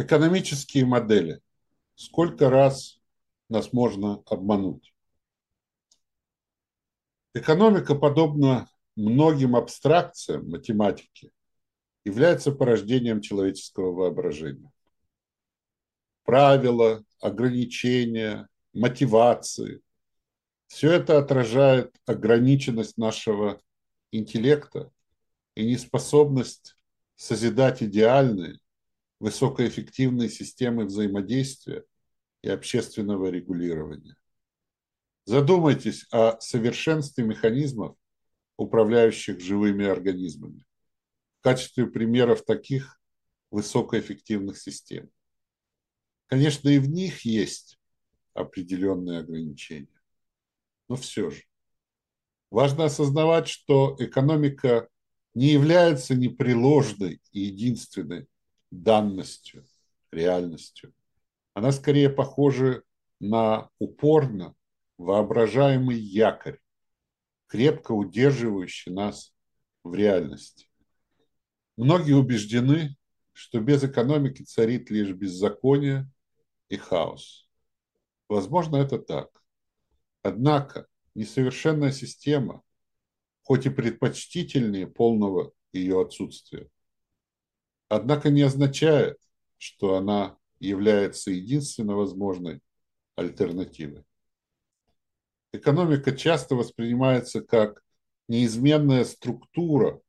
Экономические модели. Сколько раз нас можно обмануть? Экономика, подобно многим абстракциям математики, является порождением человеческого воображения. Правила, ограничения, мотивации – все это отражает ограниченность нашего интеллекта и неспособность созидать идеальные, высокоэффективные системы взаимодействия и общественного регулирования. Задумайтесь о совершенстве механизмов, управляющих живыми организмами, в качестве примеров таких высокоэффективных систем. Конечно, и в них есть определенные ограничения, но все же. Важно осознавать, что экономика не является непреложной и единственной данностью, реальностью. Она скорее похожа на упорно воображаемый якорь, крепко удерживающий нас в реальности. Многие убеждены, что без экономики царит лишь беззаконие и хаос. Возможно, это так. Однако несовершенная система, хоть и предпочтительнее полного ее отсутствия, однако не означает, что она является единственно возможной альтернативой. Экономика часто воспринимается как неизменная структура,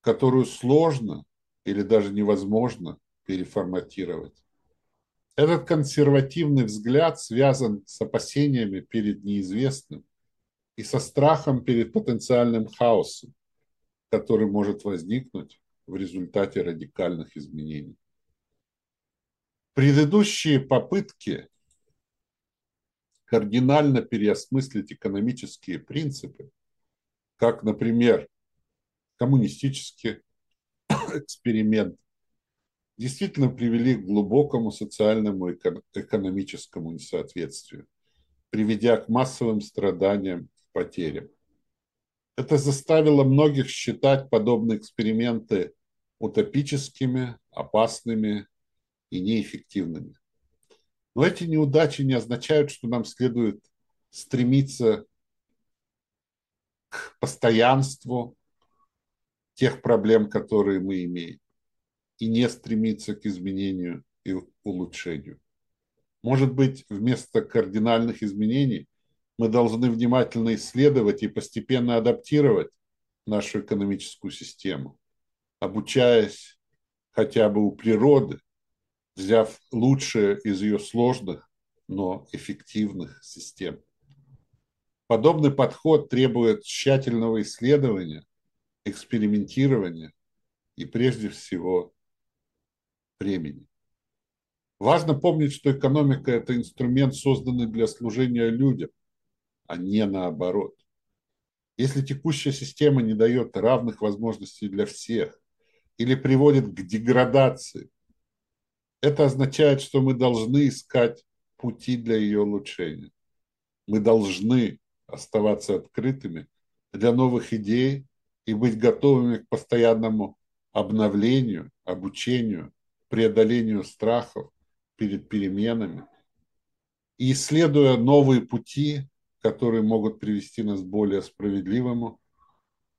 которую сложно или даже невозможно переформатировать. Этот консервативный взгляд связан с опасениями перед неизвестным и со страхом перед потенциальным хаосом, который может возникнуть в результате радикальных изменений. Предыдущие попытки кардинально переосмыслить экономические принципы, как, например, коммунистический эксперимент, действительно привели к глубокому социальному и экономическому несоответствию, приведя к массовым страданиям и потерям. Это заставило многих считать подобные эксперименты утопическими, опасными и неэффективными. Но эти неудачи не означают, что нам следует стремиться к постоянству тех проблем, которые мы имеем, и не стремиться к изменению и улучшению. Может быть, вместо кардинальных изменений мы должны внимательно исследовать и постепенно адаптировать нашу экономическую систему, обучаясь хотя бы у природы взяв лучшее из ее сложных, но эффективных систем. Подобный подход требует тщательного исследования, экспериментирования и прежде всего времени. Важно помнить, что экономика – это инструмент, созданный для служения людям, а не наоборот. Если текущая система не дает равных возможностей для всех или приводит к деградации это означает, что мы должны искать пути для ее улучшения. Мы должны оставаться открытыми для новых идей и быть готовыми к постоянному обновлению, обучению, преодолению страхов перед переменами и исследуя новые пути, которые могут привести нас к более справедливому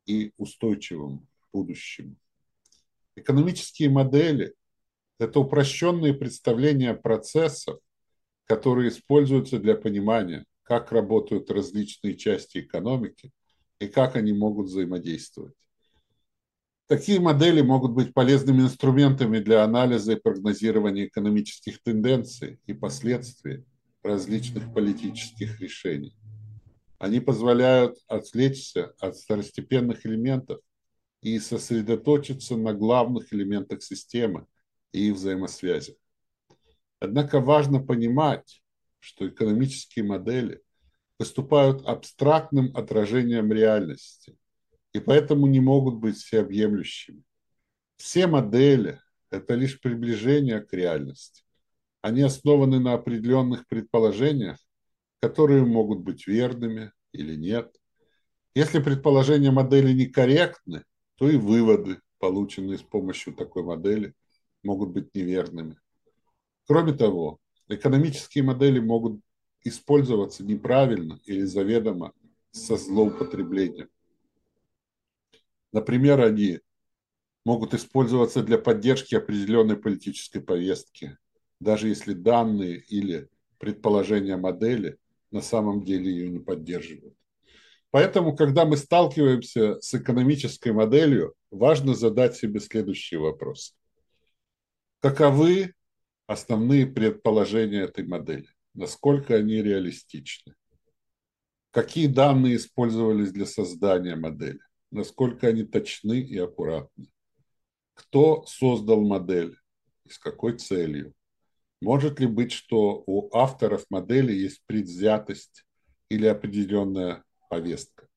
и устойчивому будущему. Экономические модели – это упрощенные представления процессов, которые используются для понимания, как работают различные части экономики и как они могут взаимодействовать. Такие модели могут быть полезными инструментами для анализа и прогнозирования экономических тенденций и последствий различных политических решений. Они позволяют отвлечься от второстепенных элементов и сосредоточиться на главных элементах системы, и их взаимосвязи. Однако важно понимать, что экономические модели выступают абстрактным отражением реальности и поэтому не могут быть всеобъемлющими. Все модели – это лишь приближение к реальности. Они основаны на определенных предположениях, которые могут быть верными или нет. Если предположения модели некорректны, то и выводы, полученные с помощью такой модели, могут быть неверными. Кроме того, экономические модели могут использоваться неправильно или заведомо со злоупотреблением. Например, они могут использоваться для поддержки определенной политической повестки, даже если данные или предположения модели на самом деле ее не поддерживают. Поэтому, когда мы сталкиваемся с экономической моделью, важно задать себе следующий вопрос. Каковы основные предположения этой модели? Насколько они реалистичны? Какие данные использовались для создания модели? Насколько они точны и аккуратны? Кто создал модель и с какой целью? Может ли быть, что у авторов модели есть предвзятость или определенная повестка?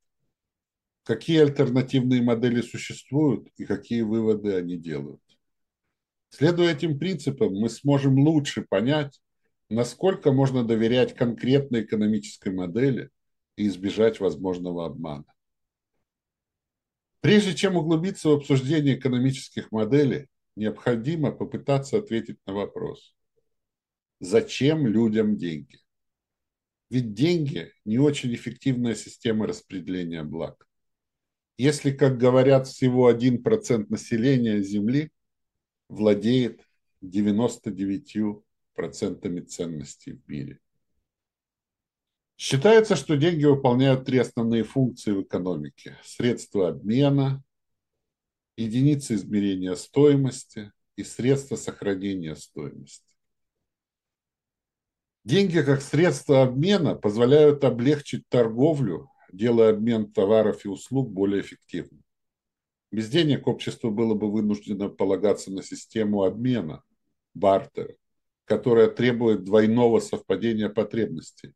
Какие альтернативные модели существуют и какие выводы они делают? Следуя этим принципам, мы сможем лучше понять, насколько можно доверять конкретной экономической модели и избежать возможного обмана. Прежде чем углубиться в обсуждение экономических моделей, необходимо попытаться ответить на вопрос, зачем людям деньги? Ведь деньги – не очень эффективная система распределения благ. Если, как говорят, всего 1% населения Земли владеет 99% ценностей в мире. Считается, что деньги выполняют три основные функции в экономике. Средства обмена, единицы измерения стоимости и средства сохранения стоимости. Деньги как средство обмена позволяют облегчить торговлю, делая обмен товаров и услуг более эффективным. Без денег общество было бы вынуждено полагаться на систему обмена, бартера, которая требует двойного совпадения потребностей.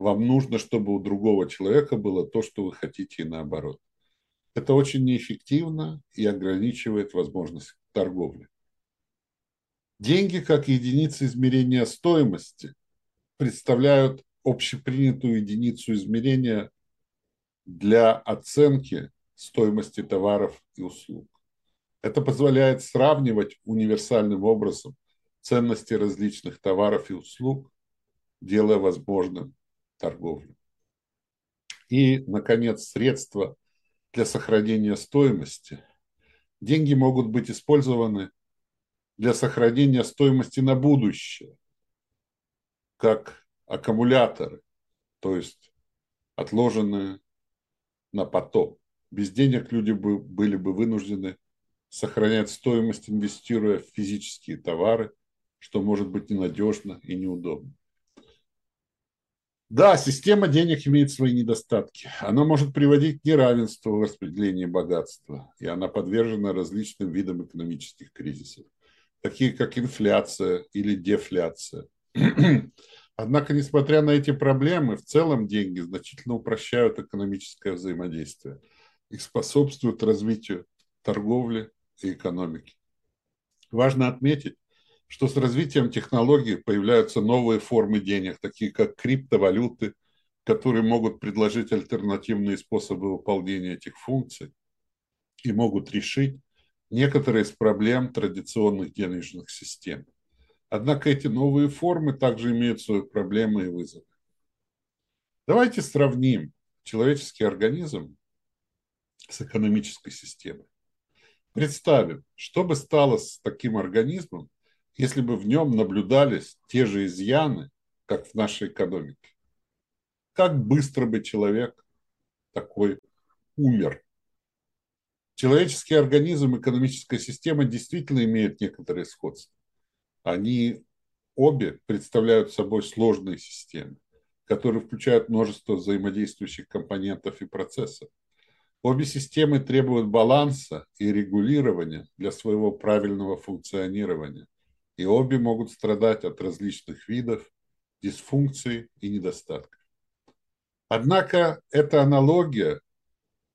Вам нужно, чтобы у другого человека было то, что вы хотите, и наоборот. Это очень неэффективно и ограничивает возможность торговли. Деньги как единица измерения стоимости представляют общепринятую единицу измерения для оценки стоимости товаров и услуг. Это позволяет сравнивать универсальным образом ценности различных товаров и услуг, делая возможным торговлю. И, наконец, средства для сохранения стоимости. Деньги могут быть использованы для сохранения стоимости на будущее, как аккумуляторы, то есть отложенные на поток. Без денег люди бы, были бы вынуждены сохранять стоимость, инвестируя в физические товары, что может быть ненадежно и неудобно. Да, система денег имеет свои недостатки. Она может приводить к неравенству в распределении богатства, и она подвержена различным видам экономических кризисов, такие как инфляция или дефляция. Однако, несмотря на эти проблемы, в целом деньги значительно упрощают экономическое взаимодействие – и способствуют развитию торговли и экономики. Важно отметить, что с развитием технологий появляются новые формы денег, такие как криптовалюты, которые могут предложить альтернативные способы выполнения этих функций и могут решить некоторые из проблем традиционных денежных систем. Однако эти новые формы также имеют свои проблемы и вызовы. Давайте сравним человеческий организм с экономической системой. Представим, что бы стало с таким организмом, если бы в нем наблюдались те же изъяны, как в нашей экономике. Как быстро бы человек такой умер. Человеческий организм экономическая система действительно имеют некоторые сходства. Они обе представляют собой сложные системы, которые включают множество взаимодействующих компонентов и процессов. Обе системы требуют баланса и регулирования для своего правильного функционирования, и обе могут страдать от различных видов дисфункций и недостатков. Однако эта аналогия,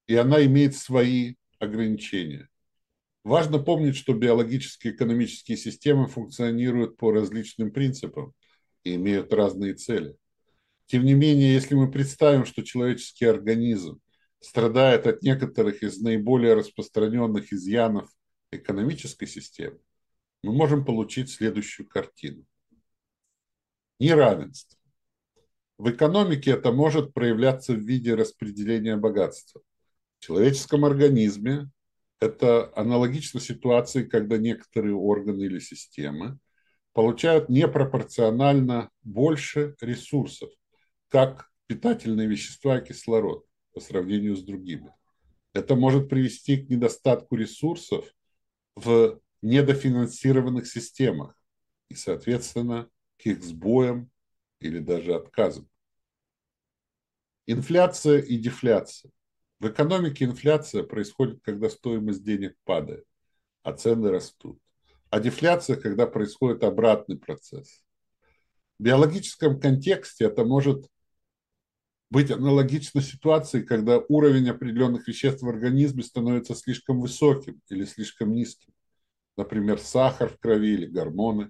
и она имеет свои ограничения. Важно помнить, что биологические экономические системы функционируют по различным принципам и имеют разные цели. Тем не менее, если мы представим, что человеческий организм страдает от некоторых из наиболее распространенных изъянов экономической системы, мы можем получить следующую картину. Неравенство. В экономике это может проявляться в виде распределения богатства. В человеческом организме это аналогично ситуации, когда некоторые органы или системы получают непропорционально больше ресурсов, как питательные вещества и кислород по сравнению с другими. Это может привести к недостатку ресурсов в недофинансированных системах и, соответственно, к их сбоям или даже отказам. Инфляция и дефляция. В экономике инфляция происходит, когда стоимость денег падает, а цены растут. А дефляция, когда происходит обратный процесс. В биологическом контексте это может быть аналогично ситуации, когда уровень определенных веществ в организме становится слишком высоким или слишком низким. Например, сахар в крови или гормоны.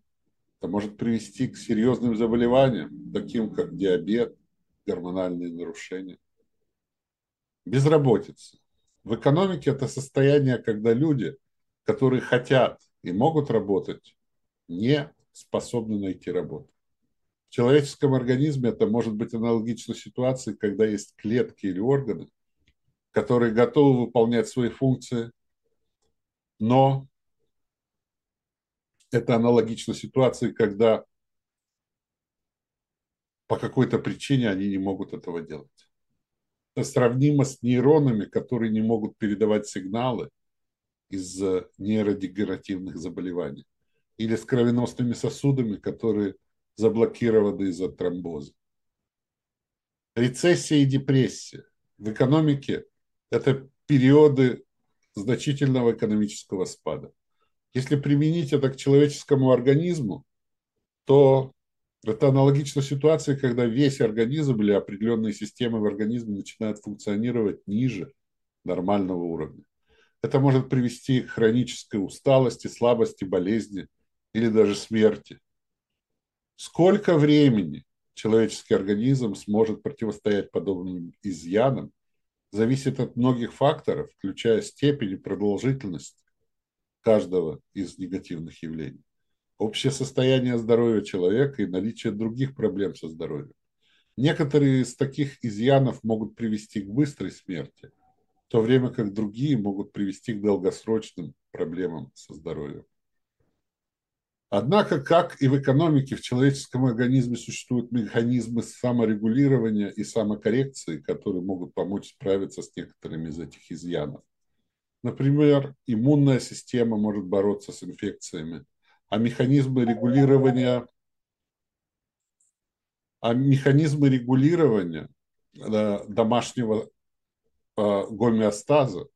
Это может привести к серьезным заболеваниям, таким как диабет, гормональные нарушения. Безработица. В экономике это состояние, когда люди, которые хотят и могут работать, не способны найти работу. В человеческом организме это может быть аналогично ситуации, когда есть клетки или органы, которые готовы выполнять свои функции, но это аналогично ситуации, когда по какой-то причине они не могут этого делать сравнимо с нейронами, которые не могут передавать сигналы из нейродегенеративных заболеваний, или с кровеносными сосудами, которые заблокированы из-за тромбоза. Рецессия и депрессия. В экономике это периоды значительного экономического спада. Если применить это к человеческому организму, то это аналогично ситуации, когда весь организм или определенные системы в организме начинают функционировать ниже нормального уровня. Это может привести к хронической усталости, слабости, болезни или даже смерти. Сколько времени человеческий организм сможет противостоять подобным изъянам, зависит от многих факторов, включая степень и продолжительность каждого из негативных явлений общее состояние здоровья человека и наличие других проблем со здоровьем. Некоторые из таких изъянов могут привести к быстрой смерти, в то время как другие могут привести к долгосрочным проблемам со здоровьем. Однако, как и в экономике, в человеческом организме существуют механизмы саморегулирования и самокоррекции, которые могут помочь справиться с некоторыми из этих изъянов. Например, иммунная система может бороться с инфекциями, а механизмы регулирования, а механизмы регулирования домашнего а, гомеостаза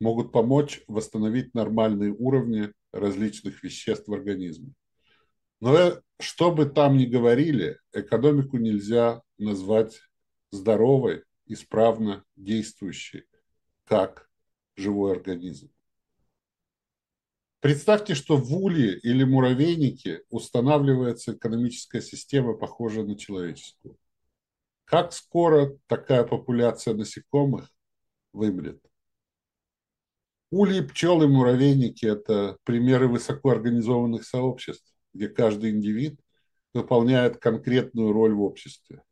могут помочь восстановить нормальные уровни различных веществ в организме. Но э, что бы там ни говорили, экономику нельзя назвать здоровой, исправно действующей, как живой организм. Представьте, что в улье или муравейнике устанавливается экономическая система, похожая на человеческую. Как скоро такая популяция насекомых вымрет? Ульи, пчелы, муравейники – это примеры высокоорганизованных сообществ, где каждый индивид выполняет конкретную роль в обществе.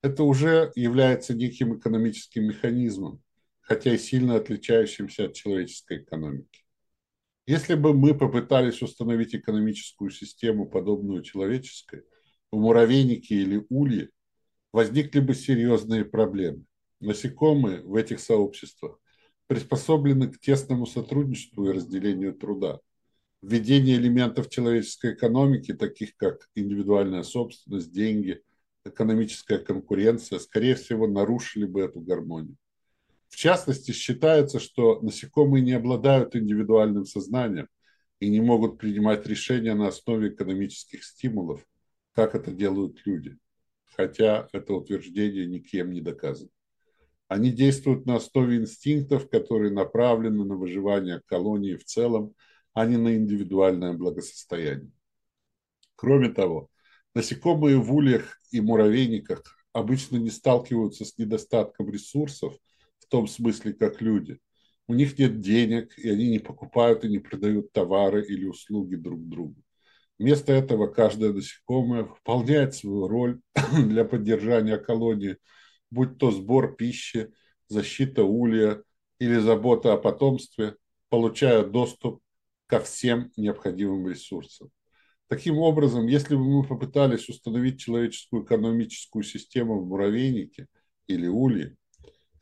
Это уже является неким экономическим механизмом, хотя и сильно отличающимся от человеческой экономики. Если бы мы попытались установить экономическую систему, подобную человеческой, в муравейнике или улье, возникли бы серьезные проблемы. Насекомые в этих сообществах приспособлены к тесному сотрудничеству и разделению труда. Введение элементов человеческой экономики, таких как индивидуальная собственность, деньги, экономическая конкуренция, скорее всего, нарушили бы эту гармонию. В частности, считается, что насекомые не обладают индивидуальным сознанием и не могут принимать решения на основе экономических стимулов, как это делают люди, хотя это утверждение никем не доказано. Они действуют на основе инстинктов, которые направлены на выживание колонии в целом, а не на индивидуальное благосостояние. Кроме того, насекомые в ульях и муравейниках обычно не сталкиваются с недостатком ресурсов – в том смысле, как люди. У них нет денег, и они не покупают и не продают товары или услуги друг другу. Вместо этого каждое насекомое выполняет свою роль для поддержания колонии, будь то сбор пищи, защита улья или забота о потомстве, получая доступ ко всем необходимым ресурсам. Таким образом, если бы мы попытались установить человеческую экономическую систему в муравейнике или улье,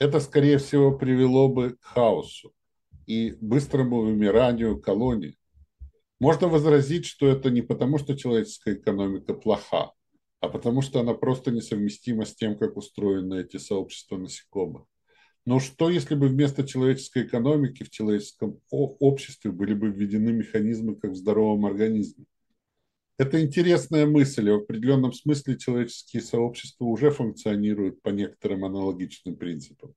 это, скорее всего, привело бы к хаосу и быстрому вымиранию колоний. Можно возразить, что это не потому, что человеческая экономика плоха, а потому что она просто несовместима с тем, как устроены эти сообщества насекомых. Но что, если бы вместо человеческой экономики в человеческом обществе были бы введены механизмы, как в здоровом организме? Это интересная мысль, в определенном смысле человеческие сообщества уже функционируют по некоторым аналогичным принципам.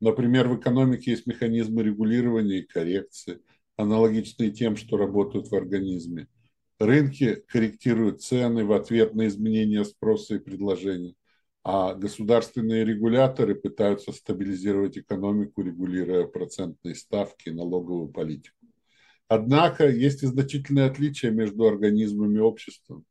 Например, в экономике есть механизмы регулирования и коррекции, аналогичные тем, что работают в организме. Рынки корректируют цены в ответ на изменения спроса и предложения, а государственные регуляторы пытаются стабилизировать экономику, регулируя процентные ставки и налоговую политику. Однако есть и значительное отличие между организмами и обществом.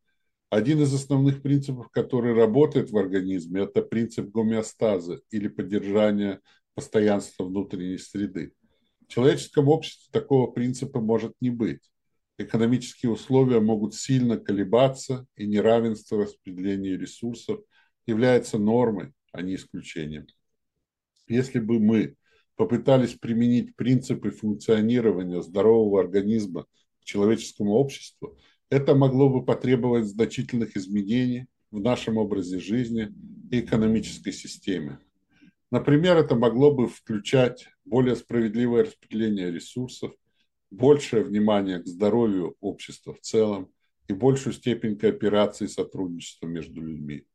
Один из основных принципов, который работает в организме, это принцип гомеостаза или поддержания постоянства внутренней среды. В человеческом обществе такого принципа может не быть. Экономические условия могут сильно колебаться, и неравенство распределения ресурсов является нормой, а не исключением. Если бы мы попытались применить принципы функционирования здорового организма к человеческому обществу, это могло бы потребовать значительных изменений в нашем образе жизни и экономической системе. Например, это могло бы включать более справедливое распределение ресурсов, большее внимание к здоровью общества в целом и большую степень кооперации и сотрудничества между людьми.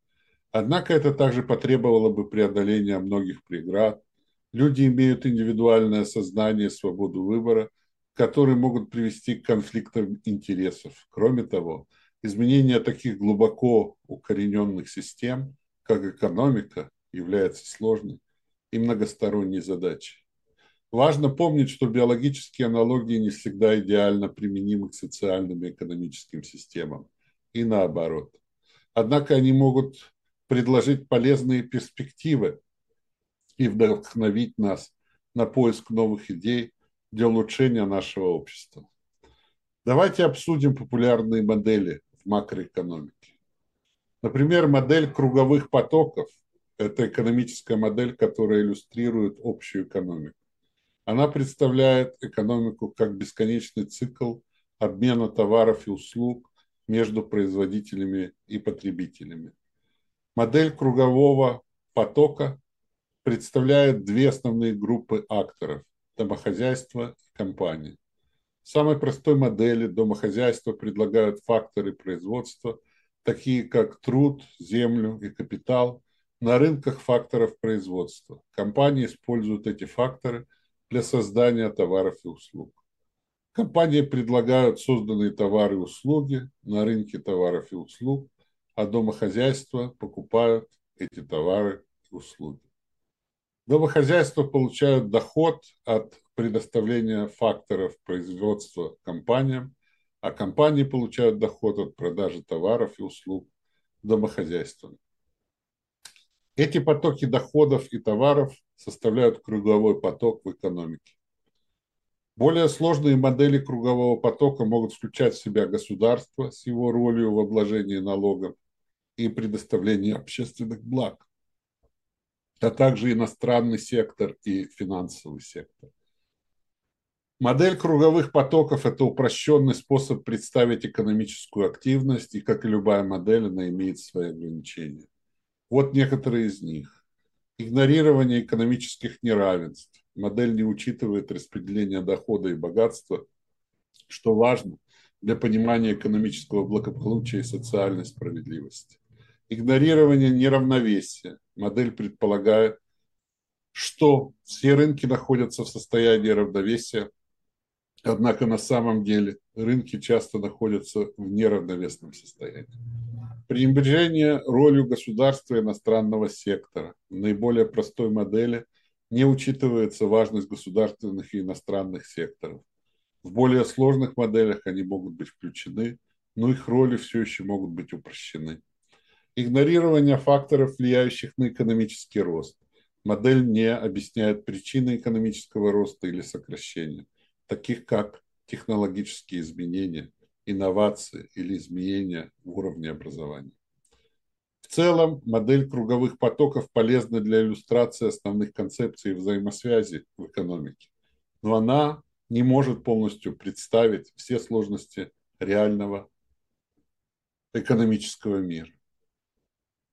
Однако это также потребовало бы преодоления многих преград. Люди имеют индивидуальное сознание, свободу выбора, которые могут привести к конфликтам интересов. Кроме того, изменение таких глубоко укорененных систем, как экономика, является сложной и многосторонней задачей. Важно помнить, что биологические аналогии не всегда идеально применимы к социальным и экономическим системам, и наоборот. Однако они могут предложить полезные перспективы и вдохновить нас на поиск новых идей для улучшения нашего общества. Давайте обсудим популярные модели в макроэкономике. Например, модель круговых потоков – это экономическая модель, которая иллюстрирует общую экономику. Она представляет экономику как бесконечный цикл обмена товаров и услуг между производителями и потребителями. Модель кругового потока представляет две основные группы акторов – домохозяйство и компании. В самой простой модели домохозяйства предлагают факторы производства, такие как труд, землю и капитал, на рынках факторов производства. Компании используют эти факторы для создания товаров и услуг. Компании предлагают созданные товары и услуги на рынке товаров и услуг, а домохозяйства покупают эти товары и услуги. Домохозяйства получают доход от предоставления факторов производства компаниям, а компании получают доход от продажи товаров и услуг домохозяйствам. Эти потоки доходов и товаров составляют круговой поток в экономике. Более сложные модели кругового потока могут включать в себя государство с его ролью в обложении налогов и предоставлении общественных благ, а также иностранный сектор и финансовый сектор. Модель круговых потоков – это упрощенный способ представить экономическую активность, и, как и любая модель, она имеет свои ограничения. Вот некоторые из них. Игнорирование экономических неравенств. Модель не учитывает распределение дохода и богатства, что важно для понимания экономического благополучия и социальной справедливости. Игнорирование неравновесия. Модель предполагает, что все рынки находятся в состоянии равновесия, однако на самом деле рынки часто находятся в неравновесном состоянии. Пренебрежение ролью государства и иностранного сектора. В наиболее простой модели не учитывается важность государственных и иностранных секторов. В более сложных моделях они могут быть включены, но их роли все еще могут быть упрощены. Игнорирование факторов, влияющих на экономический рост. Модель не объясняет причины экономического роста или сокращения, таких как технологические изменения, инновации или изменения в уровне образования. В целом, модель круговых потоков полезна для иллюстрации основных концепций взаимосвязи в экономике, но она не может полностью представить все сложности реального экономического мира.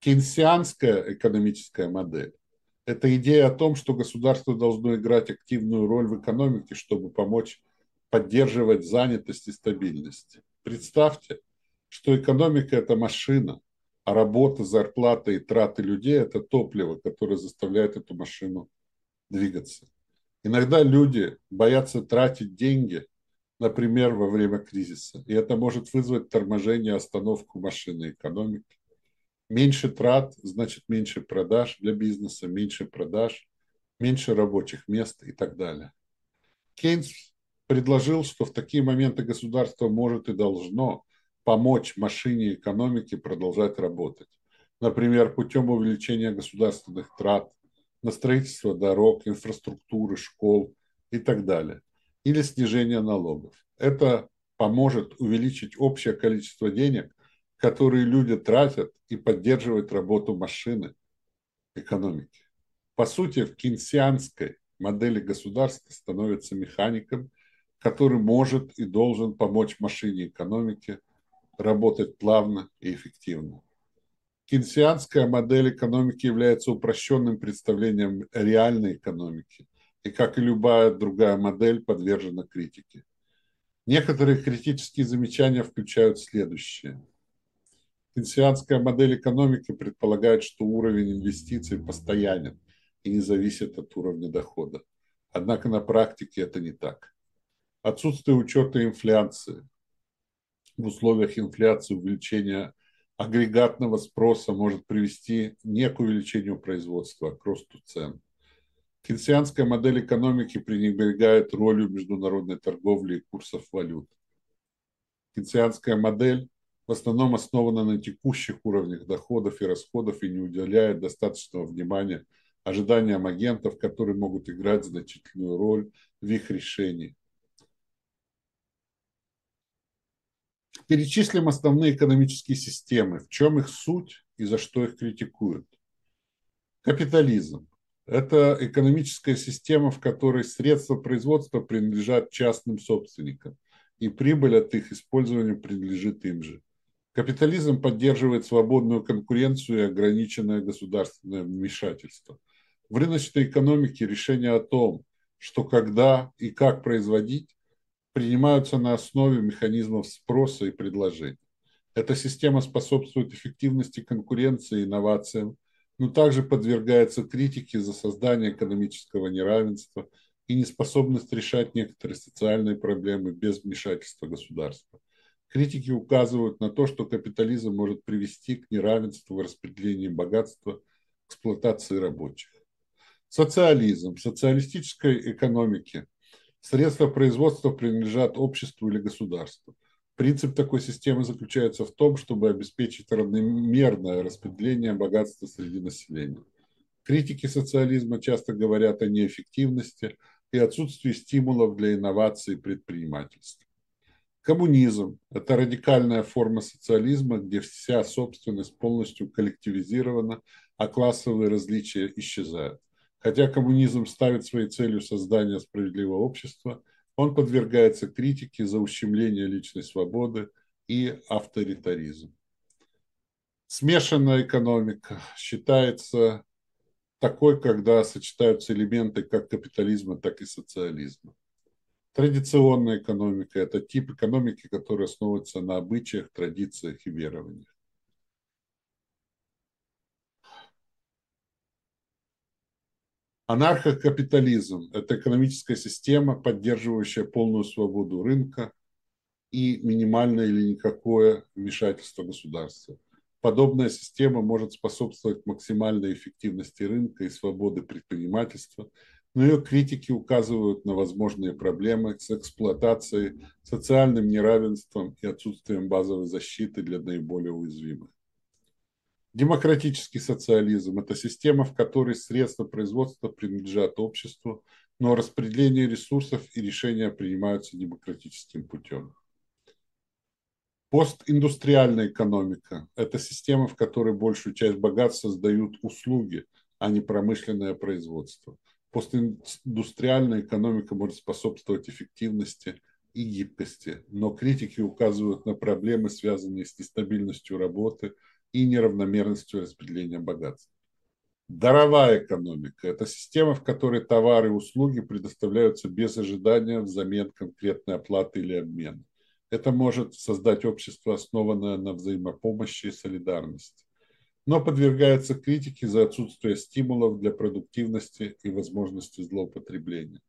Кейнсианская экономическая модель – это идея о том, что государство должно играть активную роль в экономике, чтобы помочь поддерживать занятость и стабильность. Представьте, что экономика – это машина, а работа, зарплата и траты людей – это топливо, которое заставляет эту машину двигаться. Иногда люди боятся тратить деньги, например, во время кризиса, и это может вызвать торможение, остановку машины экономики. Меньше трат значит меньше продаж для бизнеса, меньше продаж, меньше рабочих мест и так далее. Кейнс предложил, что в такие моменты государство может и должно помочь машине экономики продолжать работать. Например, путем увеличения государственных трат на строительство дорог, инфраструктуры, школ и так далее. Или снижение налогов. Это поможет увеличить общее количество денег, которые люди тратят и поддерживать работу машины экономики. По сути, в кинсианской модели государства становится механиком, который может и должен помочь машине экономики – работать плавно и эффективно. Кейнсианская модель экономики является упрощенным представлением реальной экономики и, как и любая другая модель, подвержена критике. Некоторые критические замечания включают следующее. Кейнсианская модель экономики предполагает, что уровень инвестиций постоянен и не зависит от уровня дохода. Однако на практике это не так. Отсутствие учета инфляции, в условиях инфляции увеличение агрегатного спроса может привести не к увеличению производства, а к росту цен. Кейнсианская модель экономики пренебрегает ролью международной торговли и курсов валют. Кейнсианская модель в основном основана на текущих уровнях доходов и расходов и не уделяет достаточного внимания ожиданиям агентов, которые могут играть значительную роль в их решении. Перечислим основные экономические системы, в чем их суть и за что их критикуют. Капитализм – это экономическая система, в которой средства производства принадлежат частным собственникам, и прибыль от их использования принадлежит им же. Капитализм поддерживает свободную конкуренцию и ограниченное государственное вмешательство. В рыночной экономике решение о том, что когда и как производить, принимаются на основе механизмов спроса и предложения. Эта система способствует эффективности конкуренции и инновациям, но также подвергается критике за создание экономического неравенства и неспособность решать некоторые социальные проблемы без вмешательства государства. Критики указывают на то, что капитализм может привести к неравенству в распределении богатства, эксплуатации рабочих. Социализм. В социалистической экономике Средства производства принадлежат обществу или государству. Принцип такой системы заключается в том, чтобы обеспечить равномерное распределение богатства среди населения. Критики социализма часто говорят о неэффективности и отсутствии стимулов для инноваций и предпринимательства. Коммунизм – это радикальная форма социализма, где вся собственность полностью коллективизирована, а классовые различия исчезают. Хотя коммунизм ставит своей целью создание справедливого общества, он подвергается критике за ущемление личной свободы и авторитаризм. Смешанная экономика считается такой, когда сочетаются элементы как капитализма, так и социализма. Традиционная экономика – это тип экономики, который основывается на обычаях, традициях и верованиях. Анархокапитализм – это экономическая система, поддерживающая полную свободу рынка и минимальное или никакое вмешательство государства. Подобная система может способствовать максимальной эффективности рынка и свободы предпринимательства, но ее критики указывают на возможные проблемы с эксплуатацией, социальным неравенством и отсутствием базовой защиты для наиболее уязвимых. Демократический социализм – это система, в которой средства производства принадлежат обществу, но распределение ресурсов и решения принимаются демократическим путем. Постиндустриальная экономика – это система, в которой большую часть богатства создают услуги, а не промышленное производство. Постиндустриальная экономика может способствовать эффективности и гибкости, но критики указывают на проблемы, связанные с нестабильностью работы и неравномерностью распределения богатства. Даровая экономика – это система, в которой товары и услуги предоставляются без ожидания взамен конкретной оплаты или обмена. Это может создать общество, основанное на взаимопомощи и солидарности, но подвергается критике за отсутствие стимулов для продуктивности и возможности злоупотребления.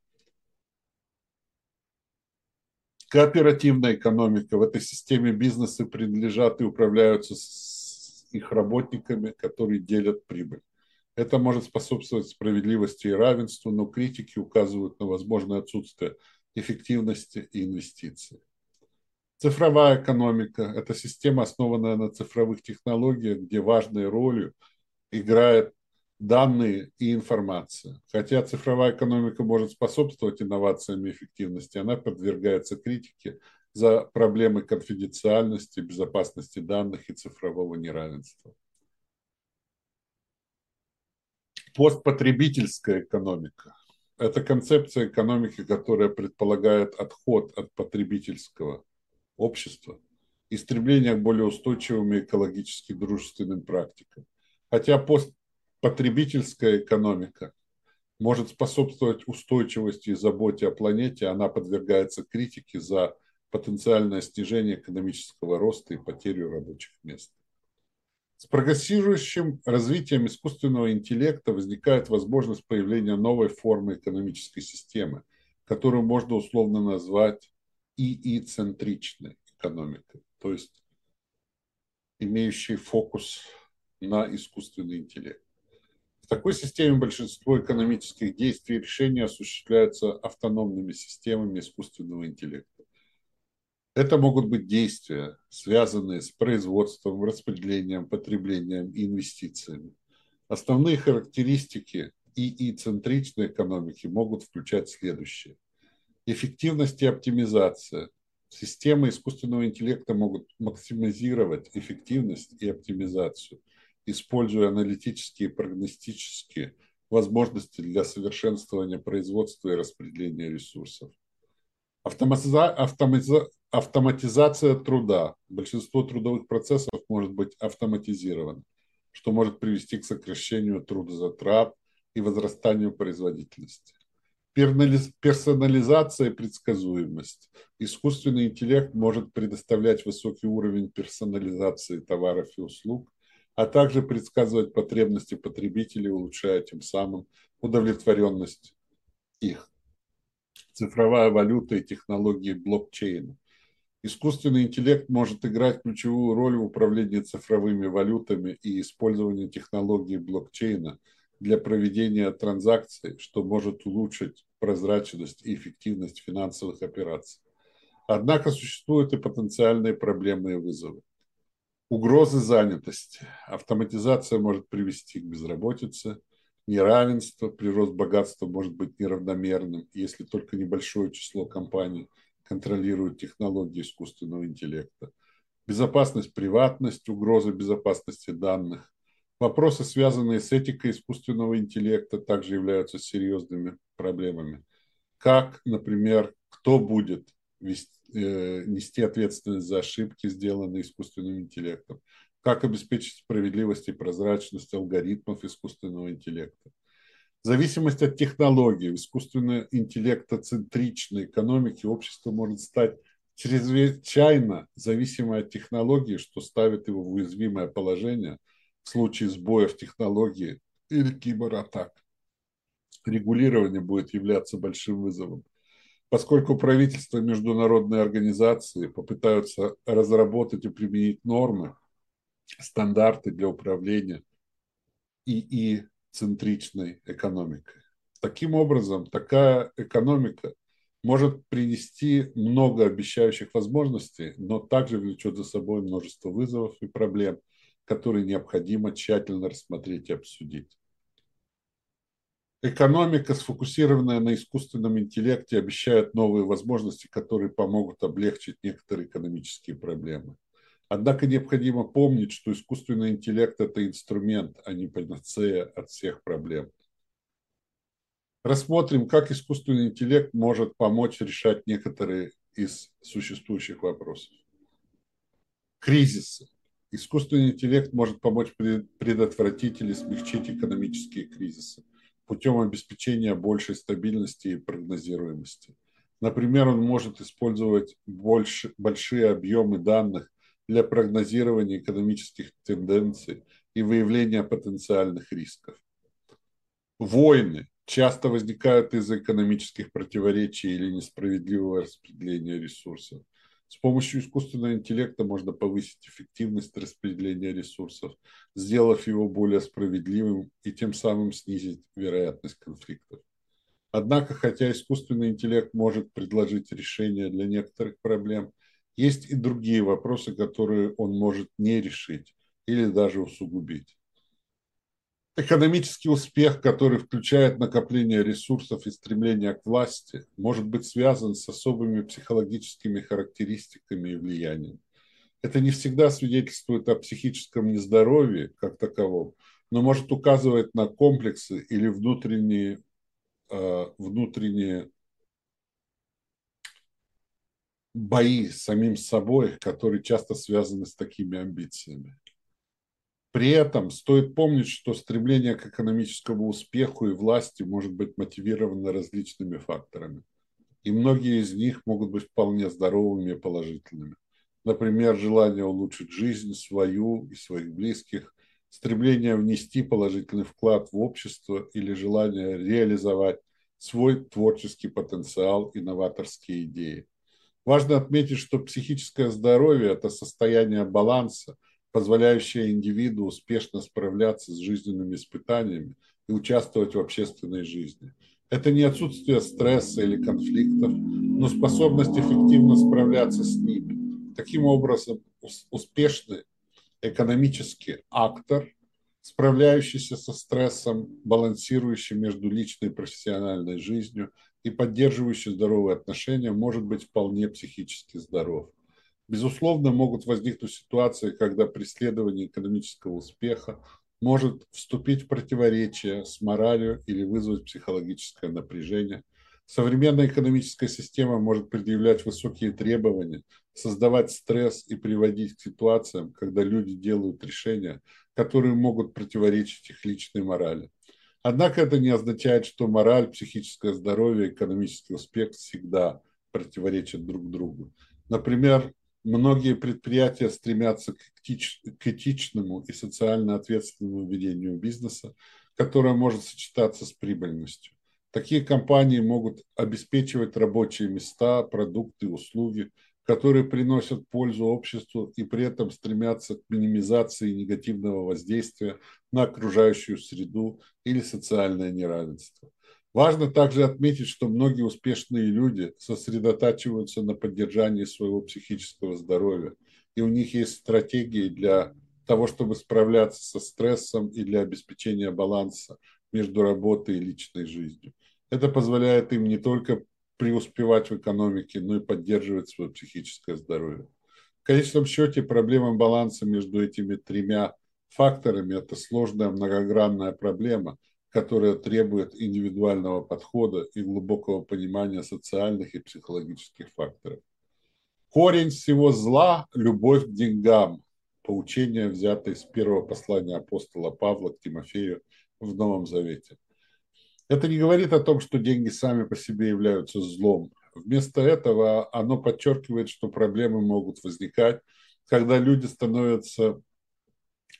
Кооперативная экономика. В этой системе бизнесы принадлежат и управляются с их работниками, которые делят прибыль. Это может способствовать справедливости и равенству, но критики указывают на возможное отсутствие эффективности и инвестиций. Цифровая экономика – это система, основанная на цифровых технологиях, где важной ролью играют данные и информация. Хотя цифровая экономика может способствовать инновациям и эффективности, она подвергается критике за проблемы конфиденциальности, безопасности данных и цифрового неравенства. Постпотребительская экономика – это концепция экономики, которая предполагает отход от потребительского общества и стремление к более устойчивым и экологически дружественным практикам. Хотя постпотребительская экономика может способствовать устойчивости и заботе о планете, она подвергается критике за потенциальное снижение экономического роста и потерю рабочих мест. С прогрессирующим развитием искусственного интеллекта возникает возможность появления новой формы экономической системы, которую можно условно назвать ИИ-центричной экономикой, то есть имеющей фокус на искусственный интеллект. В такой системе большинство экономических действий и решений осуществляются автономными системами искусственного интеллекта. Это могут быть действия, связанные с производством, распределением, потреблением и инвестициями. Основные характеристики ИИ-центричной экономики могут включать следующее. Эффективность и оптимизация. Системы искусственного интеллекта могут максимизировать эффективность и оптимизацию, используя аналитические и прогностические возможности для совершенствования производства и распределения ресурсов. Автоматиза... Автоматиза... Автоматизация труда. Большинство трудовых процессов может быть автоматизировано, что может привести к сокращению трудозатрат и возрастанию производительности персонализация и предсказуемость. Искусственный интеллект может предоставлять высокий уровень персонализации товаров и услуг, а также предсказывать потребности потребителей, улучшая тем самым удовлетворенность их. Цифровая валюта и технологии блокчейна. Искусственный интеллект может играть ключевую роль в управлении цифровыми валютами и использовании технологии блокчейна – для проведения транзакций, что может улучшить прозрачность и эффективность финансовых операций. Однако существуют и потенциальные проблемы и вызовы. Угрозы занятости. Автоматизация может привести к безработице, неравенство, прирост богатства может быть неравномерным, если только небольшое число компаний контролирует технологии искусственного интеллекта. Безопасность, приватность, угрозы безопасности данных, Вопросы, связанные с этикой искусственного интеллекта, также являются серьезными проблемами. Как, например, кто будет вести, э, нести ответственность за ошибки, сделанные искусственным интеллектом? Как обеспечить справедливость и прозрачность алгоритмов искусственного интеллекта? Зависимость от технологий искусственно интеллектоцентричной экономике общество может стать чрезвычайно зависимой от технологий, что ставит его в уязвимое положение – в случае сбоев технологии или кибератак. Регулирование будет являться большим вызовом, поскольку правительства и международные организации попытаются разработать и применить нормы, стандарты для управления ИИ-центричной экономикой. Таким образом, такая экономика может принести много обещающих возможностей, но также влечет за собой множество вызовов и проблем, которые необходимо тщательно рассмотреть и обсудить. Экономика, сфокусированная на искусственном интеллекте, обещает новые возможности, которые помогут облегчить некоторые экономические проблемы. Однако необходимо помнить, что искусственный интеллект – это инструмент, а не панацея от всех проблем. Рассмотрим, как искусственный интеллект может помочь решать некоторые из существующих вопросов. Кризисы. Искусственный интеллект может помочь предотвратить или смягчить экономические кризисы путем обеспечения большей стабильности и прогнозируемости. Например, он может использовать больше, большие объемы данных для прогнозирования экономических тенденций и выявления потенциальных рисков. Войны часто возникают из-за экономических противоречий или несправедливого распределения ресурсов. С помощью искусственного интеллекта можно повысить эффективность распределения ресурсов, сделав его более справедливым и тем самым снизить вероятность конфликтов. Однако, хотя искусственный интеллект может предложить решение для некоторых проблем, есть и другие вопросы, которые он может не решить или даже усугубить. Экономический успех, который включает накопление ресурсов и стремление к власти, может быть связан с особыми психологическими характеристиками и влиянием. Это не всегда свидетельствует о психическом нездоровье как таковом, но может указывать на комплексы или внутренние, э, внутренние бои с самим собой, которые часто связаны с такими амбициями. При этом стоит помнить, что стремление к экономическому успеху и власти может быть мотивировано различными факторами. И многие из них могут быть вполне здоровыми и положительными. Например, желание улучшить жизнь свою и своих близких, стремление внести положительный вклад в общество или желание реализовать свой творческий потенциал и новаторские идеи. Важно отметить, что психическое здоровье – это состояние баланса – позволяющая индивиду успешно справляться с жизненными испытаниями и участвовать в общественной жизни. Это не отсутствие стресса или конфликтов, но способность эффективно справляться с ними. Таким образом, успешный экономический актор, справляющийся со стрессом, балансирующий между личной и профессиональной жизнью и поддерживающий здоровые отношения, может быть вполне психически здоров. Безусловно, могут возникнуть ситуации, когда преследование экономического успеха может вступить в противоречие с моралью или вызвать психологическое напряжение. Современная экономическая система может предъявлять высокие требования, создавать стресс и приводить к ситуациям, когда люди делают решения, которые могут противоречить их личной морали. Однако это не означает, что мораль, психическое здоровье экономический успех всегда противоречат друг другу. Например, Многие предприятия стремятся к, этич, к этичному и социально ответственному ведению бизнеса, которое может сочетаться с прибыльностью. Такие компании могут обеспечивать рабочие места, продукты, услуги, которые приносят пользу обществу и при этом стремятся к минимизации негативного воздействия на окружающую среду или социальное неравенство. Важно также отметить, что многие успешные люди сосредотачиваются на поддержании своего психического здоровья, и у них есть стратегии для того, чтобы справляться со стрессом и для обеспечения баланса между работой и личной жизнью. Это позволяет им не только преуспевать в экономике, но и поддерживать свое психическое здоровье. В конечном счете проблема баланса между этими тремя факторами – это сложная многогранная проблема – которая требует индивидуального подхода и глубокого понимания социальных и психологических факторов. Корень всего зла – любовь к деньгам, поучение, взятое из первого послания апостола Павла к Тимофею в Новом Завете. Это не говорит о том, что деньги сами по себе являются злом. Вместо этого оно подчеркивает, что проблемы могут возникать, когда люди становятся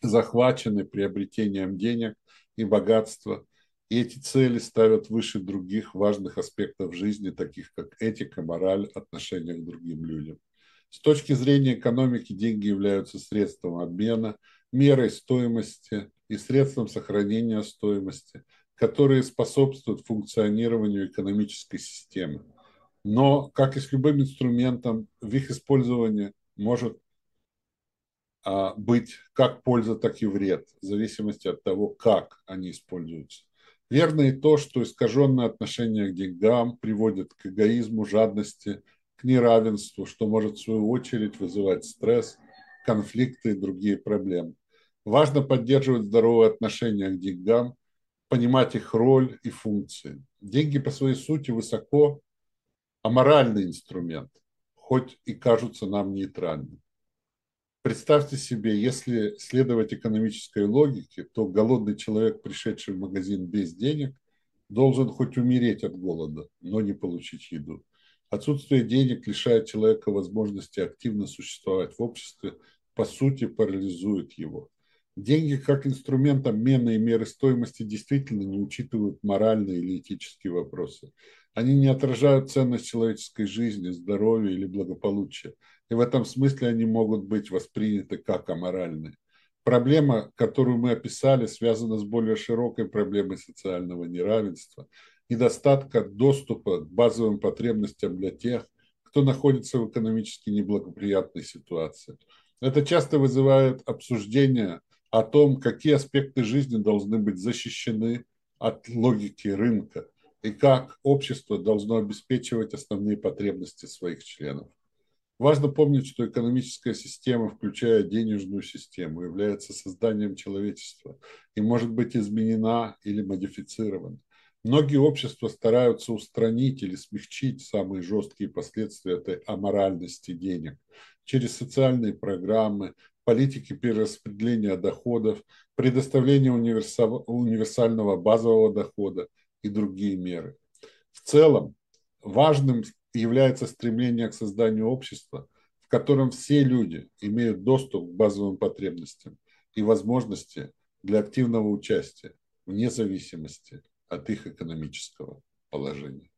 захвачены приобретением денег и богатства. И эти цели ставят выше других важных аспектов жизни, таких как этика, мораль, отношения к другим людям. С точки зрения экономики деньги являются средством обмена, мерой стоимости и средством сохранения стоимости, которые способствуют функционированию экономической системы. Но, как и с любым инструментом, в их использовании может быть как польза, так и вред, в зависимости от того, как они используются. Верно и то, что искаженное отношение к деньгам приводит к эгоизму, жадности, к неравенству, что может в свою очередь вызывать стресс, конфликты и другие проблемы. Важно поддерживать здоровое отношение к деньгам, понимать их роль и функции. Деньги по своей сути высоко аморальный инструмент, хоть и кажутся нам нейтральными. Представьте себе, если следовать экономической логике, то голодный человек, пришедший в магазин без денег, должен хоть умереть от голода, но не получить еду. Отсутствие денег лишает человека возможности активно существовать в обществе, по сути парализует его. Деньги как инструмент обмена и меры стоимости действительно не учитывают моральные или этические вопросы. Они не отражают ценность человеческой жизни, здоровья или благополучия. И в этом смысле они могут быть восприняты как аморальные. Проблема, которую мы описали, связана с более широкой проблемой социального неравенства, недостатка доступа к базовым потребностям для тех, кто находится в экономически неблагоприятной ситуации. Это часто вызывает обсуждение о том, какие аспекты жизни должны быть защищены от логики рынка и как общество должно обеспечивать основные потребности своих членов. Важно помнить, что экономическая система, включая денежную систему, является созданием человечества и может быть изменена или модифицирована. Многие общества стараются устранить или смягчить самые жесткие последствия этой аморальности денег через социальные программы, политики перераспределения доходов, предоставления универсального базового дохода и другие меры. В целом, важным является стремление к созданию общества, в котором все люди имеют доступ к базовым потребностям и возможности для активного участия вне зависимости от их экономического положения.